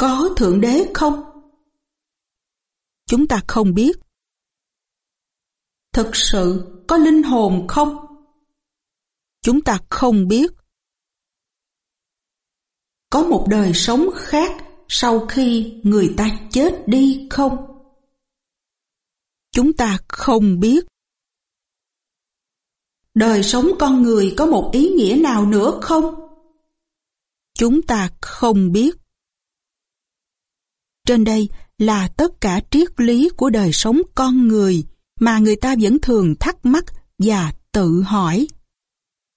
Có Thượng Đế không? Chúng ta không biết. Thực sự có linh hồn không? Chúng ta không biết. Có một đời sống khác sau khi người ta chết đi không? Chúng ta không biết. Đời sống con người có một ý nghĩa nào nữa không? Chúng ta không biết. Trên đây là tất cả triết lý của đời sống con người mà người ta vẫn thường thắc mắc và tự hỏi.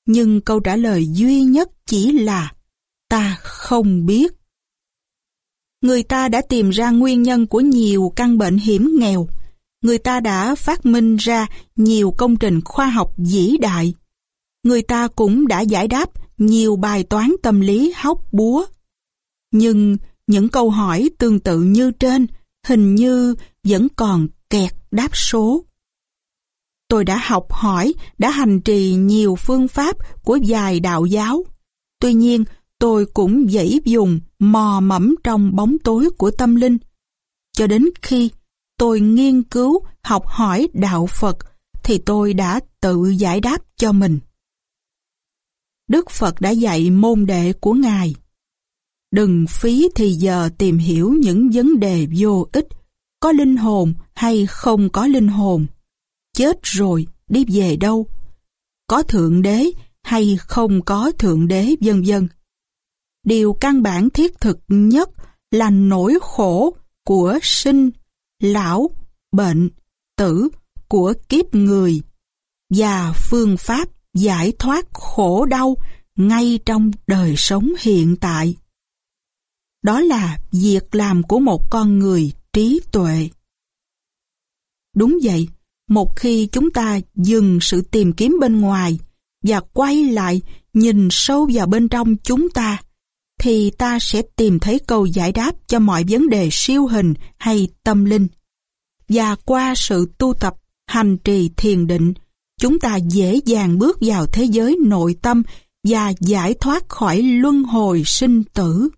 Nhưng câu trả lời duy nhất chỉ là, ta không biết. Người ta đã tìm ra nguyên nhân của nhiều căn bệnh hiểm nghèo. Người ta đã phát minh ra nhiều công trình khoa học vĩ đại. Người ta cũng đã giải đáp nhiều bài toán tâm lý hóc búa. Nhưng những câu hỏi tương tự như trên hình như vẫn còn kẹt đáp số. Tôi đã học hỏi, đã hành trì nhiều phương pháp của vài đạo giáo. Tuy nhiên, tôi cũng dãy dùng mò mẫm trong bóng tối của tâm linh. Cho đến khi tôi nghiên cứu, học hỏi đạo Phật, thì tôi đã tự giải đáp cho mình. Đức Phật đã dạy môn đệ của Ngài. Đừng phí thì giờ tìm hiểu những vấn đề vô ích, có linh hồn hay không có linh hồn. Chết rồi, đi về đâu? Có Thượng Đế hay không có Thượng Đế vân vân. Điều căn bản thiết thực nhất là nỗi khổ của sinh, lão, bệnh, tử của kiếp người và phương pháp giải thoát khổ đau ngay trong đời sống hiện tại. Đó là việc làm của một con người trí tuệ. Đúng vậy, một khi chúng ta dừng sự tìm kiếm bên ngoài và quay lại nhìn sâu vào bên trong chúng ta, thì ta sẽ tìm thấy câu giải đáp cho mọi vấn đề siêu hình hay tâm linh. Và qua sự tu tập, hành trì thiền định, chúng ta dễ dàng bước vào thế giới nội tâm và giải thoát khỏi luân hồi sinh tử.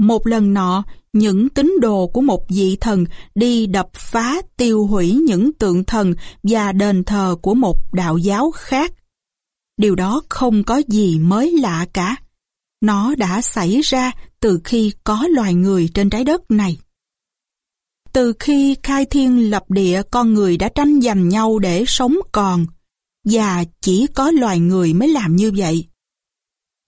Một lần nọ, những tín đồ của một vị thần đi đập phá tiêu hủy những tượng thần và đền thờ của một đạo giáo khác. Điều đó không có gì mới lạ cả. Nó đã xảy ra từ khi có loài người trên trái đất này. Từ khi khai thiên lập địa con người đã tranh giành nhau để sống còn, và chỉ có loài người mới làm như vậy.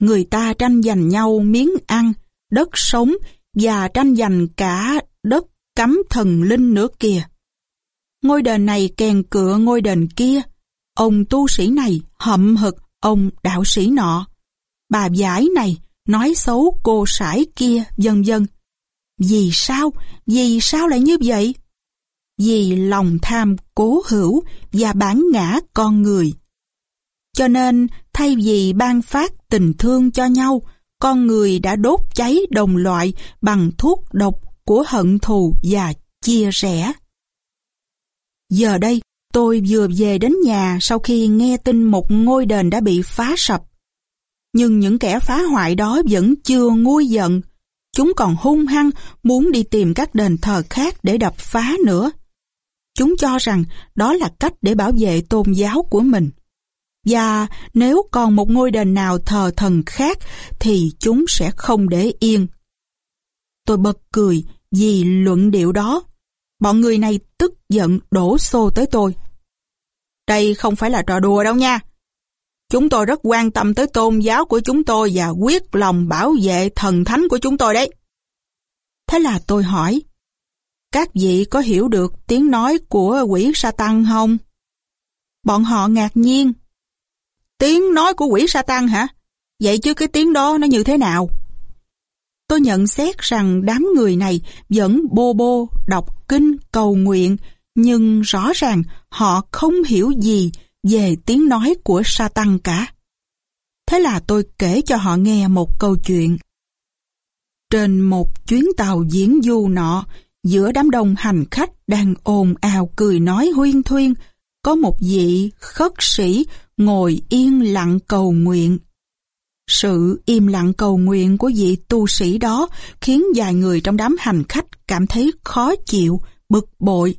Người ta tranh giành nhau miếng ăn, đất sống và tranh giành cả đất cắm thần linh nữa kìa. Ngôi đền này kèn cựa ngôi đền kia, ông tu sĩ này hậm hực ông đạo sĩ nọ, bà giải này nói xấu cô sải kia, vân vân. Vì sao? Vì sao lại như vậy? Vì lòng tham cố hữu và bản ngã con người. Cho nên, thay vì ban phát tình thương cho nhau, con người đã đốt cháy đồng loại bằng thuốc độc của hận thù và chia rẽ. Giờ đây, tôi vừa về đến nhà sau khi nghe tin một ngôi đền đã bị phá sập. Nhưng những kẻ phá hoại đó vẫn chưa nguôi giận. Chúng còn hung hăng muốn đi tìm các đền thờ khác để đập phá nữa. Chúng cho rằng đó là cách để bảo vệ tôn giáo của mình. Và nếu còn một ngôi đền nào thờ thần khác thì chúng sẽ không để yên. Tôi bật cười vì luận điệu đó. Bọn người này tức giận đổ xô tới tôi. Đây không phải là trò đùa đâu nha. Chúng tôi rất quan tâm tới tôn giáo của chúng tôi và quyết lòng bảo vệ thần thánh của chúng tôi đấy. Thế là tôi hỏi, các vị có hiểu được tiếng nói của quỷ sa tăng không? Bọn họ ngạc nhiên. Tiếng nói của quỷ sa tăng hả? Vậy chứ cái tiếng đó nó như thế nào? Tôi nhận xét rằng đám người này vẫn bô bô, đọc kinh, cầu nguyện, nhưng rõ ràng họ không hiểu gì về tiếng nói của sa tăng cả. Thế là tôi kể cho họ nghe một câu chuyện. Trên một chuyến tàu diễn du nọ, giữa đám đông hành khách đang ồn ào cười nói huyên thuyên, có một vị khất sĩ ngồi yên lặng cầu nguyện. Sự im lặng cầu nguyện của vị tu sĩ đó khiến vài người trong đám hành khách cảm thấy khó chịu, bực bội.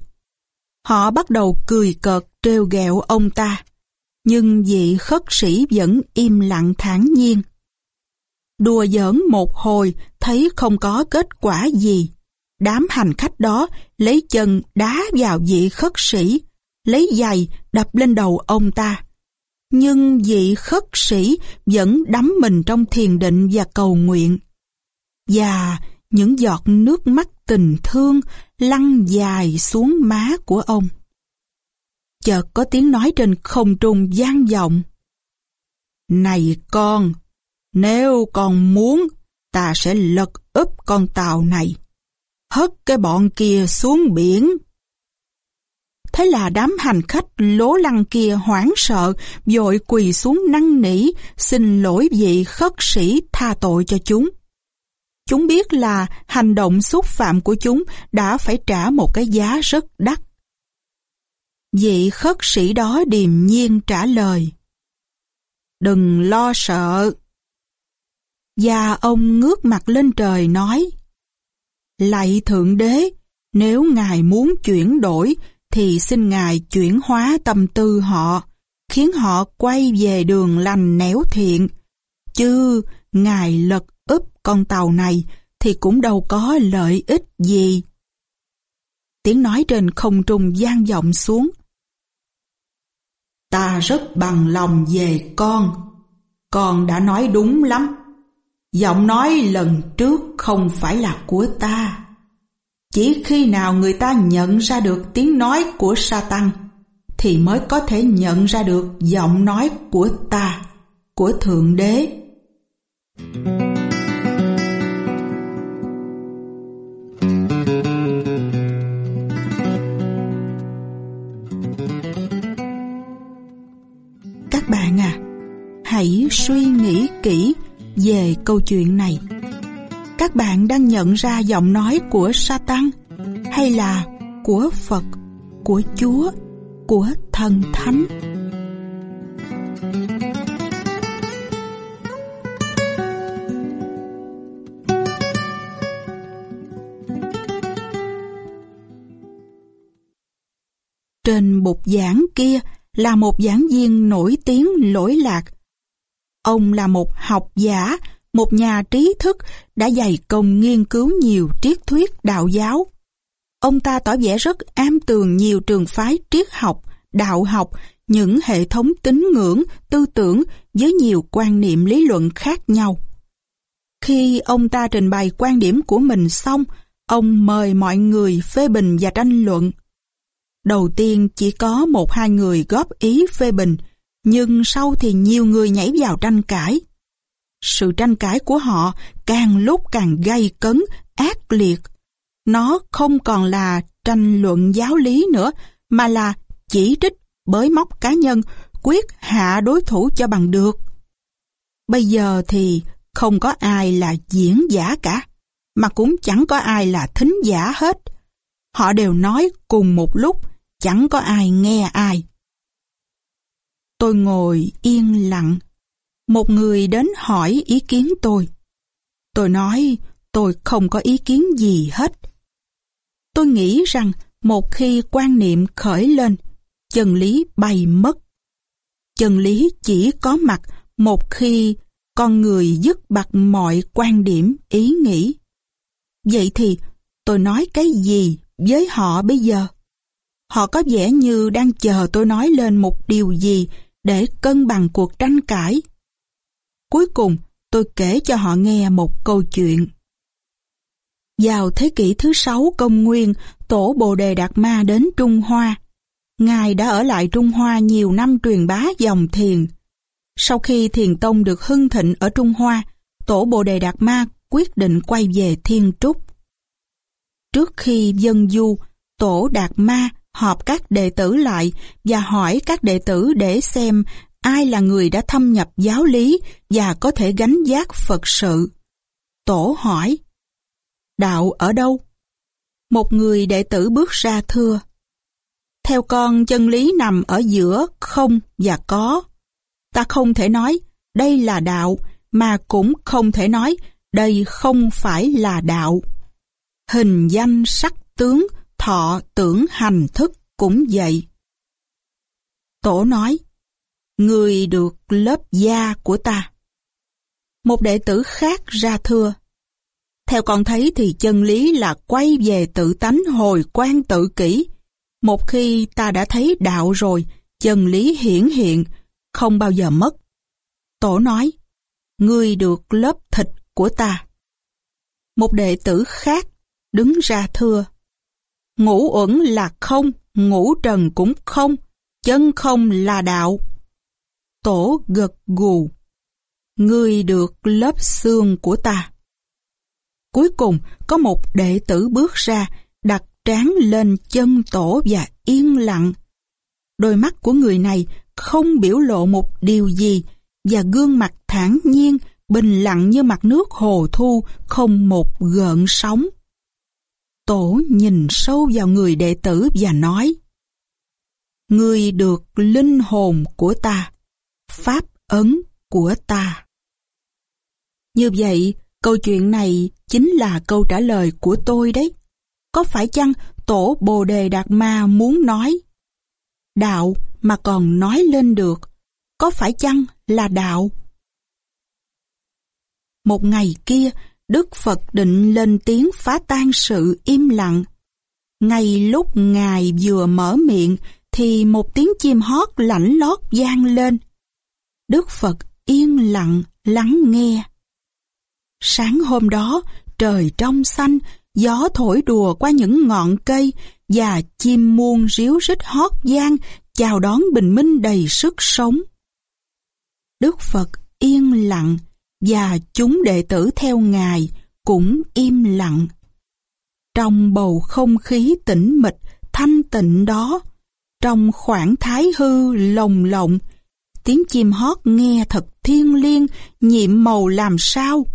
Họ bắt đầu cười cợt trêu ghẹo ông ta, nhưng vị khất sĩ vẫn im lặng thản nhiên. Đùa giỡn một hồi thấy không có kết quả gì. Đám hành khách đó lấy chân đá vào vị khất sĩ, lấy giày đập lên đầu ông ta. Nhưng vị khất sĩ vẫn đắm mình trong thiền định và cầu nguyện. Và những giọt nước mắt tình thương lăn dài xuống má của ông. Chợt có tiếng nói trên không trung vang vọng. Này con, nếu con muốn, ta sẽ lật úp con tàu này. Hất cái bọn kia xuống biển. Thế là đám hành khách lố lăng kia hoảng sợ, vội quỳ xuống năn nỉ, xin lỗi vị khất sĩ tha tội cho chúng. Chúng biết là hành động xúc phạm của chúng đã phải trả một cái giá rất đắt. Vị khất sĩ đó điềm nhiên trả lời. Đừng lo sợ. Và ông ngước mặt lên trời nói, Lạy Thượng Đế, nếu Ngài muốn chuyển đổi, thì xin Ngài chuyển hóa tâm tư họ, khiến họ quay về đường lành nẻo thiện. Chứ Ngài lật úp con tàu này thì cũng đâu có lợi ích gì. Tiếng nói trên không trung gian vọng xuống. Ta rất bằng lòng về con. Con đã nói đúng lắm. Giọng nói lần trước không phải là của ta. Chỉ khi nào người ta nhận ra được tiếng nói của Satan thì mới có thể nhận ra được giọng nói của ta, của Thượng Đế. Các bạn à, hãy suy nghĩ kỹ về câu chuyện này. Các bạn đang nhận ra giọng nói của Satan hay là của Phật, của Chúa, của Thần Thánh? Trên bục giảng kia là một giảng viên nổi tiếng lỗi lạc Ông là một học giả, một nhà trí thức đã dày công nghiên cứu nhiều triết thuyết đạo giáo. Ông ta tỏ vẻ rất am tường nhiều trường phái triết học, đạo học, những hệ thống tín ngưỡng, tư tưởng với nhiều quan niệm lý luận khác nhau. Khi ông ta trình bày quan điểm của mình xong, ông mời mọi người phê bình và tranh luận. Đầu tiên chỉ có một hai người góp ý phê bình, nhưng sau thì nhiều người nhảy vào tranh cãi. Sự tranh cãi của họ càng lúc càng gay cấn, ác liệt. Nó không còn là tranh luận giáo lý nữa, mà là chỉ trích, bới móc cá nhân, quyết hạ đối thủ cho bằng được. Bây giờ thì không có ai là diễn giả cả, mà cũng chẳng có ai là thính giả hết. Họ đều nói cùng một lúc, chẳng có ai nghe ai. Tôi ngồi yên lặng. Một người đến hỏi ý kiến tôi. Tôi nói tôi không có ý kiến gì hết. Tôi nghĩ rằng một khi quan niệm khởi lên, chân lý bay mất. Chân lý chỉ có mặt một khi con người dứt bặt mọi quan điểm, ý nghĩ. Vậy thì tôi nói cái gì với họ bây giờ? Họ có vẻ như đang chờ tôi nói lên một điều gì để cân bằng cuộc tranh cãi. Cuối cùng, tôi kể cho họ nghe một câu chuyện. Vào thế kỷ thứ sáu công nguyên, tổ Bồ Đề Đạt Ma đến Trung Hoa. Ngài đã ở lại Trung Hoa nhiều năm truyền bá dòng thiền. Sau khi thiền tông được hưng thịnh ở Trung Hoa, tổ Bồ Đề Đạt Ma quyết định quay về Thiên Trúc. Trước khi dân du, tổ Đạt Ma họp các đệ tử lại và hỏi các đệ tử để xem ai là người đã thâm nhập giáo lý và có thể gánh giác Phật sự. Tổ hỏi, đạo ở đâu? Một người đệ tử bước ra thưa, theo con chân lý nằm ở giữa không và có. Ta không thể nói đây là đạo mà cũng không thể nói đây không phải là đạo. Hình danh sắc tướng, thọ tưởng hành thức cũng vậy. Tổ nói, người được lớp da của ta. Một đệ tử khác ra thưa, theo con thấy thì chân lý là quay về tự tánh hồi quan tự kỷ. Một khi ta đã thấy đạo rồi, chân lý hiển hiện, không bao giờ mất. Tổ nói, ngươi được lớp thịt của ta. Một đệ tử khác đứng ra thưa, ngũ uẩn là không, ngũ trần cũng không, chân không là đạo. Tổ gật gù, ngươi được lớp xương của ta. Cuối cùng có một đệ tử bước ra, đặt trán lên chân tổ và yên lặng. Đôi mắt của người này không biểu lộ một điều gì và gương mặt thản nhiên, bình lặng như mặt nước hồ thu, không một gợn sóng. Tổ nhìn sâu vào người đệ tử và nói Người được linh hồn của ta, pháp ấn của ta. Như vậy, câu chuyện này chính là câu trả lời của tôi đấy. Có phải chăng tổ Bồ Đề Đạt Ma muốn nói? Đạo mà còn nói lên được, có phải chăng là đạo? Một ngày kia, Đức Phật định lên tiếng phá tan sự im lặng. Ngay lúc Ngài vừa mở miệng thì một tiếng chim hót lảnh lót vang lên. Đức Phật yên lặng lắng nghe. Sáng hôm đó, trời trong xanh, gió thổi đùa qua những ngọn cây và chim muôn ríu rít hót gian chào đón bình minh đầy sức sống. Đức Phật yên lặng và chúng đệ tử theo Ngài cũng im lặng. Trong bầu không khí tĩnh mịch, thanh tịnh đó, trong khoảng thái hư lồng lộng, tiếng chim hót nghe thật thiêng liêng, nhiệm màu làm sao.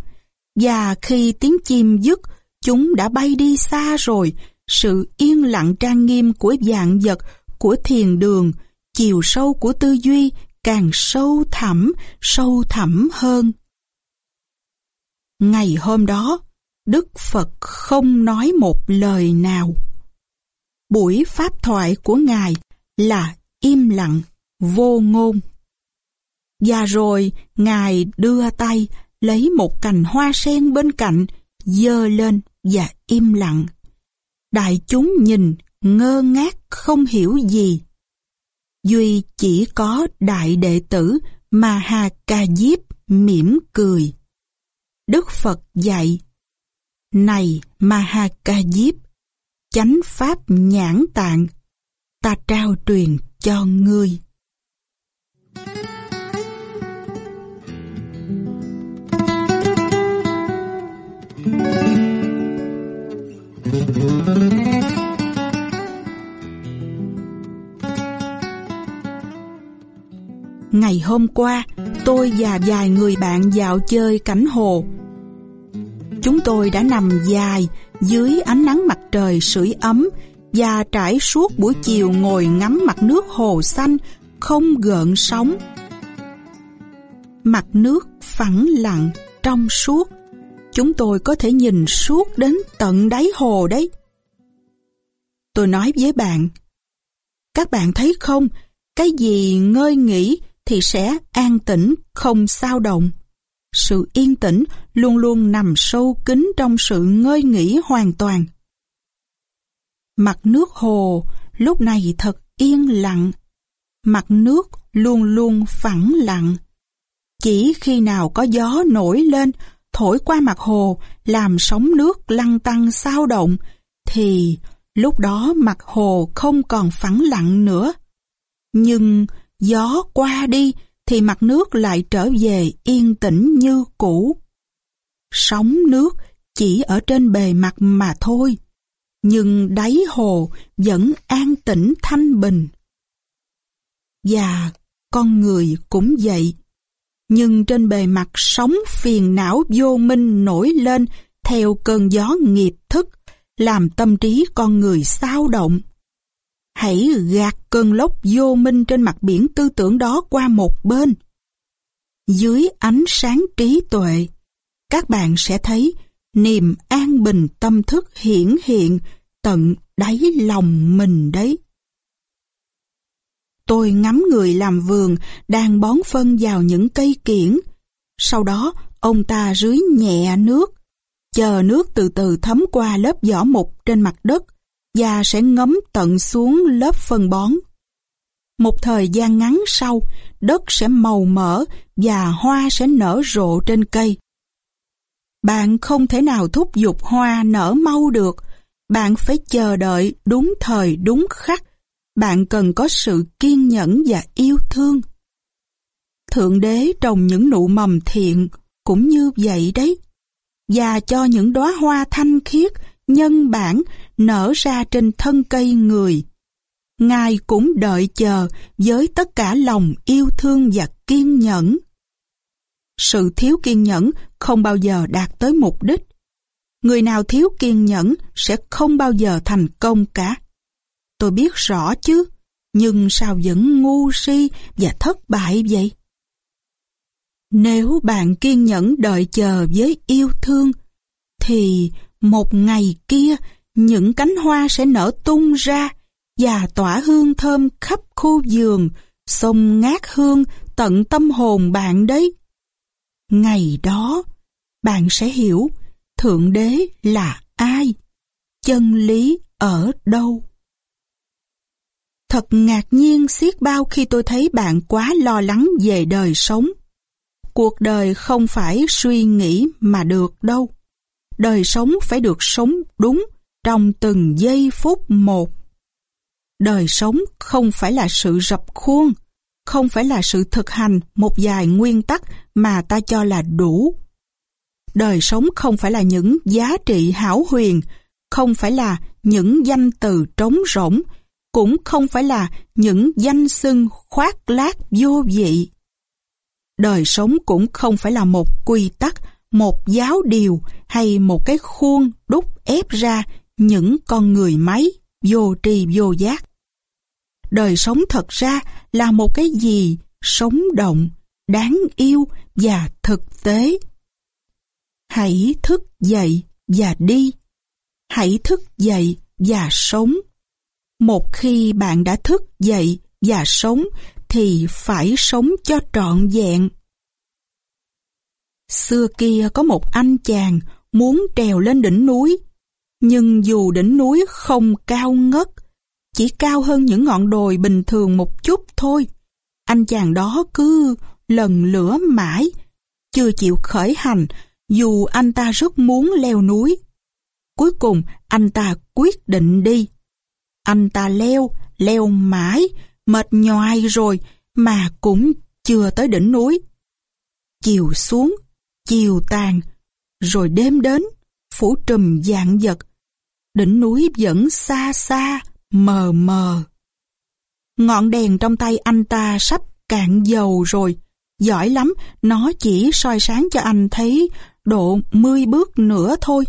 Và khi tiếng chim dứt, chúng đã bay đi xa rồi, sự yên lặng trang nghiêm của dạng vật, của thiền đường, chiều sâu của tư duy càng sâu thẳm, sâu thẳm hơn. Ngày hôm đó, Đức Phật không nói một lời nào. Buổi pháp thoại của Ngài là im lặng, vô ngôn. Và rồi Ngài đưa tay lấy một cành hoa sen bên cạnh, dơ lên và im lặng. Đại chúng nhìn, ngơ ngác không hiểu gì. Duy chỉ có đại đệ tử Maha Ca Diếp mỉm cười. Đức Phật dạy, Này Maha Ca Diếp, chánh pháp nhãn tạng, ta trao truyền cho ngươi. Ngày hôm qua, tôi và vài người bạn dạo chơi cảnh hồ. Chúng tôi đã nằm dài dưới ánh nắng mặt trời sưởi ấm và trải suốt buổi chiều ngồi ngắm mặt nước hồ xanh không gợn sóng. Mặt nước phẳng lặng, trong suốt. Chúng tôi có thể nhìn suốt đến tận đáy hồ đấy. Tôi nói với bạn, các bạn thấy không, cái gì ngơi nghỉ thì sẽ an tĩnh, không sao động. Sự yên tĩnh luôn luôn nằm sâu kín trong sự ngơi nghỉ hoàn toàn. Mặt nước hồ lúc này thật yên lặng. Mặt nước luôn luôn phẳng lặng. Chỉ khi nào có gió nổi lên, thổi qua mặt hồ, làm sóng nước lăn tăng sao động, thì lúc đó mặt hồ không còn phẳng lặng nữa. Nhưng gió qua đi thì mặt nước lại trở về yên tĩnh như cũ. Sóng nước chỉ ở trên bề mặt mà thôi, nhưng đáy hồ vẫn an tĩnh thanh bình. Và con người cũng vậy, nhưng trên bề mặt sóng phiền não vô minh nổi lên theo cơn gió nghiệp thức, làm tâm trí con người sao động. Hãy gạt cơn lốc vô minh trên mặt biển tư tưởng đó qua một bên. dưới ánh sáng trí tuệ, các bạn sẽ thấy niềm an bình tâm thức hiển hiện tận đáy lòng mình đấy. Tôi ngắm người làm vườn đang bón phân vào những cây kiển. Sau đó, ông ta rưới nhẹ nước, chờ nước từ từ thấm qua lớp vỏ mục trên mặt đất và sẽ ngấm tận xuống lớp phân bón. Một thời gian ngắn sau, đất sẽ màu mỡ và hoa sẽ nở rộ trên cây. Bạn không thể nào thúc giục hoa nở mau được. Bạn phải chờ đợi đúng thời đúng khắc. Bạn cần có sự kiên nhẫn và yêu thương. Thượng đế trồng những nụ mầm thiện cũng như vậy đấy. Và cho những đóa hoa thanh khiết, nhân bản nở ra trên thân cây người. Ngài cũng đợi chờ với tất cả lòng yêu thương và kiên nhẫn. Sự thiếu kiên nhẫn không bao giờ đạt tới mục đích. Người nào thiếu kiên nhẫn sẽ không bao giờ thành công cả. Tôi biết rõ chứ, nhưng sao vẫn ngu si và thất bại vậy? Nếu bạn kiên nhẫn đợi chờ với yêu thương, thì một ngày kia những cánh hoa sẽ nở tung ra và tỏa hương thơm khắp khu vườn, sông ngát hương tận tâm hồn bạn đấy. Ngày đó, bạn sẽ hiểu Thượng Đế là ai, chân lý ở đâu. Thật ngạc nhiên xiết bao khi tôi thấy bạn quá lo lắng về đời sống. Cuộc đời không phải suy nghĩ mà được đâu. Đời sống phải được sống đúng trong từng giây phút một. Đời sống không phải là sự rập khuôn, không phải là sự thực hành một vài nguyên tắc mà ta cho là đủ. Đời sống không phải là những giá trị hảo huyền, không phải là những danh từ trống rỗng, cũng không phải là những danh xưng khoác lác vô vị. Đời sống cũng không phải là một quy tắc, một giáo điều hay một cái khuôn đúc ép ra những con người máy vô tri vô giác. Đời sống thật ra là một cái gì sống động, đáng yêu và thực tế. Hãy thức dậy và đi. Hãy thức dậy và sống. Một khi bạn đã thức dậy và sống thì phải sống cho trọn vẹn. Xưa kia có một anh chàng muốn trèo lên đỉnh núi, nhưng dù đỉnh núi không cao ngất, chỉ cao hơn những ngọn đồi bình thường một chút thôi, anh chàng đó cứ lần lửa mãi, chưa chịu khởi hành dù anh ta rất muốn leo núi. Cuối cùng anh ta quyết định đi. Anh ta leo, leo mãi, mệt nhoài rồi mà cũng chưa tới đỉnh núi. Chiều xuống, chiều tàn, rồi đêm đến, phủ trùm dạng vật. Đỉnh núi vẫn xa xa, mờ mờ. Ngọn đèn trong tay anh ta sắp cạn dầu rồi. Giỏi lắm, nó chỉ soi sáng cho anh thấy độ 10 bước nữa thôi.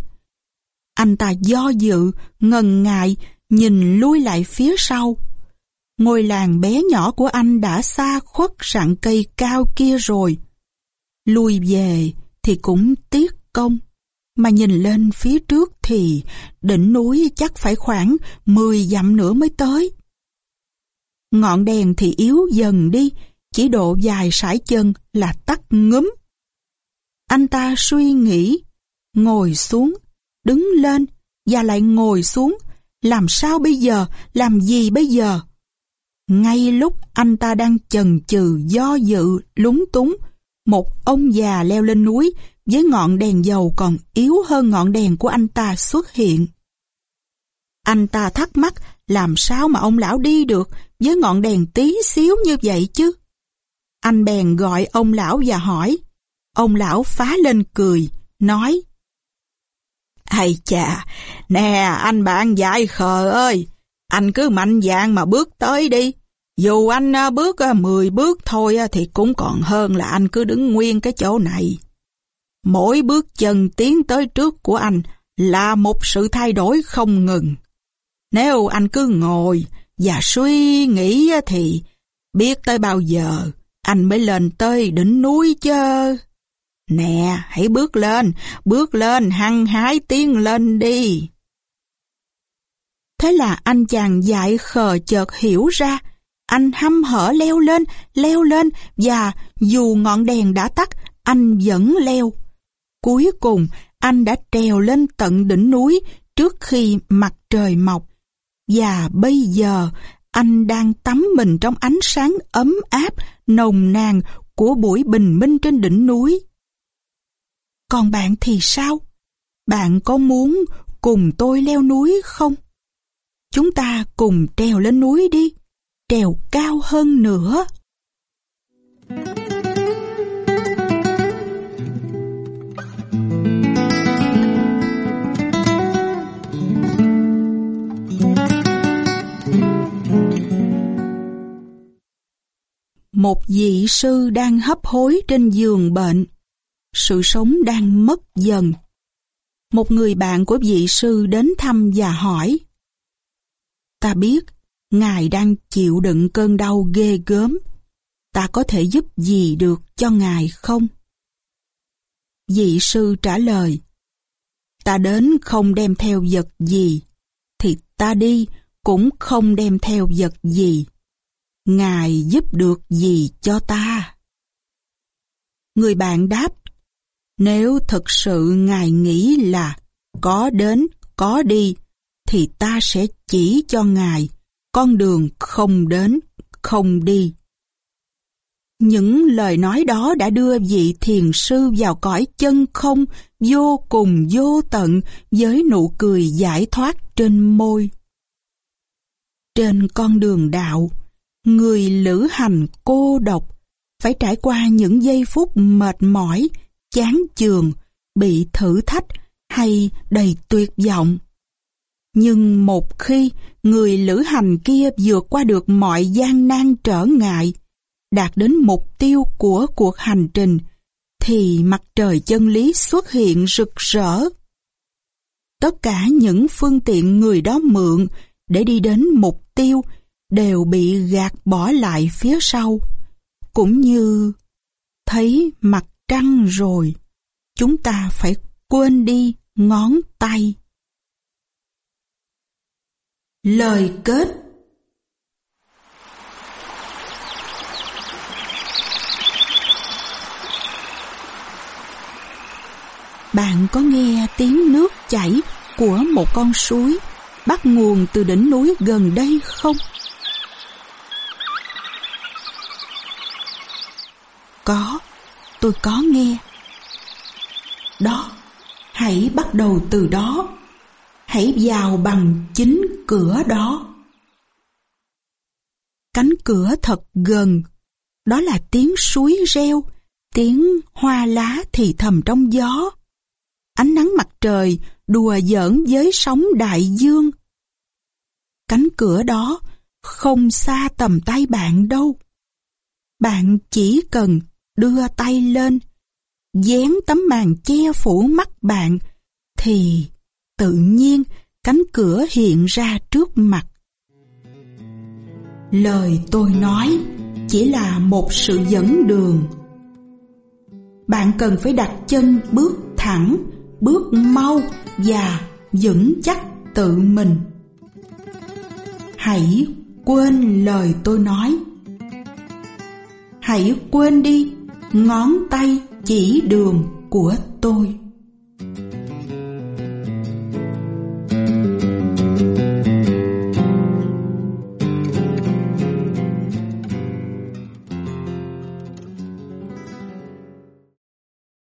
Anh ta do dự, ngần ngại, nhìn lui lại phía sau. Ngôi làng bé nhỏ của anh đã xa khuất rặng cây cao kia rồi. Lui về thì cũng tiếc công. Mà nhìn lên phía trước thì đỉnh núi chắc phải khoảng 10 dặm nữa mới tới. Ngọn đèn thì yếu dần đi, chỉ độ dài sải chân là tắt ngấm. Anh ta suy nghĩ, ngồi xuống, đứng lên và lại ngồi xuống. Làm sao bây giờ, làm gì bây giờ? Ngay lúc anh ta đang chần chừ do dự, lúng túng, một ông già leo lên núi với ngọn đèn dầu còn yếu hơn ngọn đèn của anh ta xuất hiện. Anh ta thắc mắc làm sao mà ông lão đi được với ngọn đèn tí xíu như vậy chứ? Anh bèn gọi ông lão và hỏi. Ông lão phá lên cười, nói Hay chà, nè anh bạn dại khờ ơi, anh cứ mạnh dạn mà bước tới đi. Dù anh à, bước à, 10 bước thôi à, thì cũng còn hơn là anh cứ đứng nguyên cái chỗ này. Mỗi bước chân tiến tới trước của anh là một sự thay đổi không ngừng. Nếu anh cứ ngồi và suy nghĩ thì biết tới bao giờ anh mới lên tới đỉnh núi chứ. Nè, hãy bước lên, bước lên, hăng hái tiến lên đi. Thế là anh chàng dại khờ chợt hiểu ra, anh hăm hở leo lên, leo lên và dù ngọn đèn đã tắt, anh vẫn leo. Cuối cùng, anh đã trèo lên tận đỉnh núi trước khi mặt trời mọc. Và bây giờ, anh đang tắm mình trong ánh sáng ấm áp, nồng nàn của buổi bình minh trên đỉnh núi. Còn bạn thì sao? Bạn có muốn cùng tôi leo núi không? Chúng ta cùng trèo lên núi đi, trèo cao hơn nữa. Một vị sư đang hấp hối trên giường bệnh. Sự sống đang mất dần. Một người bạn của vị sư đến thăm và hỏi. Ta biết, Ngài đang chịu đựng cơn đau ghê gớm. Ta có thể giúp gì được cho Ngài không? Vị sư trả lời. Ta đến không đem theo vật gì, thì ta đi cũng không đem theo vật gì. Ngài giúp được gì cho ta? Người bạn đáp, nếu thực sự Ngài nghĩ là có đến, có đi, thì ta sẽ chỉ cho Ngài con đường không đến, không đi. Những lời nói đó đã đưa vị thiền sư vào cõi chân không vô cùng vô tận với nụ cười giải thoát trên môi. Trên con đường đạo, người lữ hành cô độc phải trải qua những giây phút mệt mỏi, chán chường, bị thử thách hay đầy tuyệt vọng. Nhưng một khi người lữ hành kia vượt qua được mọi gian nan trở ngại, đạt đến mục tiêu của cuộc hành trình, thì mặt trời chân lý xuất hiện rực rỡ. Tất cả những phương tiện người đó mượn để đi đến mục tiêu đều bị gạt bỏ lại phía sau. Cũng như thấy mặt trăng rồi, chúng ta phải quên đi ngón tay. Lời kết Bạn có nghe tiếng nước chảy của một con suối bắt nguồn từ đỉnh núi gần đây không? Có, tôi có nghe. Đó, hãy bắt đầu từ đó. Hãy vào bằng chính cửa đó. Cánh cửa thật gần, đó là tiếng suối reo, tiếng hoa lá thì thầm trong gió. Ánh nắng mặt trời đùa giỡn với sóng đại dương. Cánh cửa đó không xa tầm tay bạn đâu. Bạn chỉ cần đưa tay lên, dán tấm màn che phủ mắt bạn, thì tự nhiên cánh cửa hiện ra trước mặt. Lời tôi nói chỉ là một sự dẫn đường. Bạn cần phải đặt chân bước thẳng, bước mau và vững chắc tự mình. Hãy quên lời tôi nói. Hãy quên đi ngón tay chỉ đường của tôi